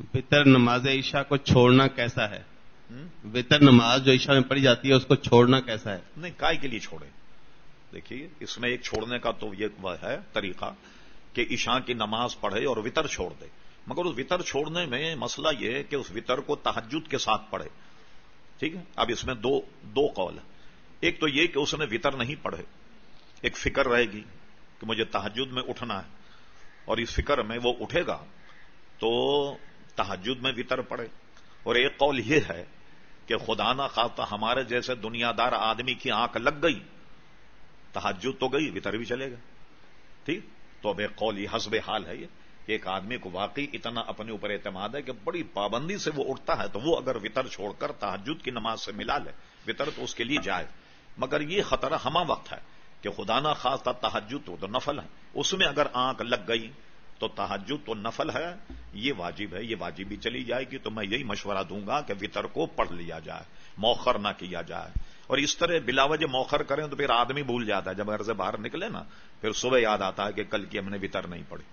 وطر نماز عشاء کو چھوڑنا کیسا ہے؟ وطر نماز جو عشاء میں پڑھی جاتی ہے اس کو چھوڑنا کیسا ہے؟ نہیں کائے کے لیے چھوڑے دیکھیے اس میں ایک چھوڑنے کا تو یہ ہے طریقہ کہ عشاء کی نماز پڑھے اور وطر چھوڑ دے۔ مگر اس وطر چھوڑنے میں مسئلہ یہ ہے کہ اس وطر کو تحجد کے ساتھ پڑھے۔ ٹھیک ہے؟ اب اس میں دو دو قول ہے ایک تو یہ کہ اس نے وطر نہیں پڑھے۔ ایک فکر رہے گی کہ مجھے تحجد میں اٹھنا ہے اور اس فکر میں وہ اٹھے گا تو تحجد میں وطر پڑے۔ اور ایک قول یہ ہے کہ خدا نہ خواستہ ہمارے جیسے دنیا دار آدمی کی آنکھ لگ گئی تحجد تو گئی وطر بھی چلے گا۔ ٹھیک؟ تو اب ایک قول یہ حسب حال ہے یہ کہ ایک آدمی کو واقعی اتنا اپنے اوپر اعتماد ہے کہ بڑی پابندی سے وہ اٹھتا ہے تو وہ اگر وطر چھوڑ کر تحجد کی نماز سے ملا لے وطر تو اس کے لیے جائے مگر یہ خطرہ ہما وقت ہے کہ خدا نہ خاص تحجد تو, تو نفل ہے۔ اس میں اگر آنکھ لگ گئی تو تحجد تو نفل ہے یہ واجب ہے، یہ واجب بھی چلی جائے گی تو میں یہی مشورہ دوں گا کہ وطر کو پڑھ لیا جائے، موخر نہ کیا جائے۔ اور اس طرح بلا وجہ موخر کریں تو پھر آدمی بھول جاتا ہے۔ جب گھر سے باہر نکلے نا، پھر صبح یاد آتا ہے کہ کل کی ہم نے وطر نہیں پڑھی۔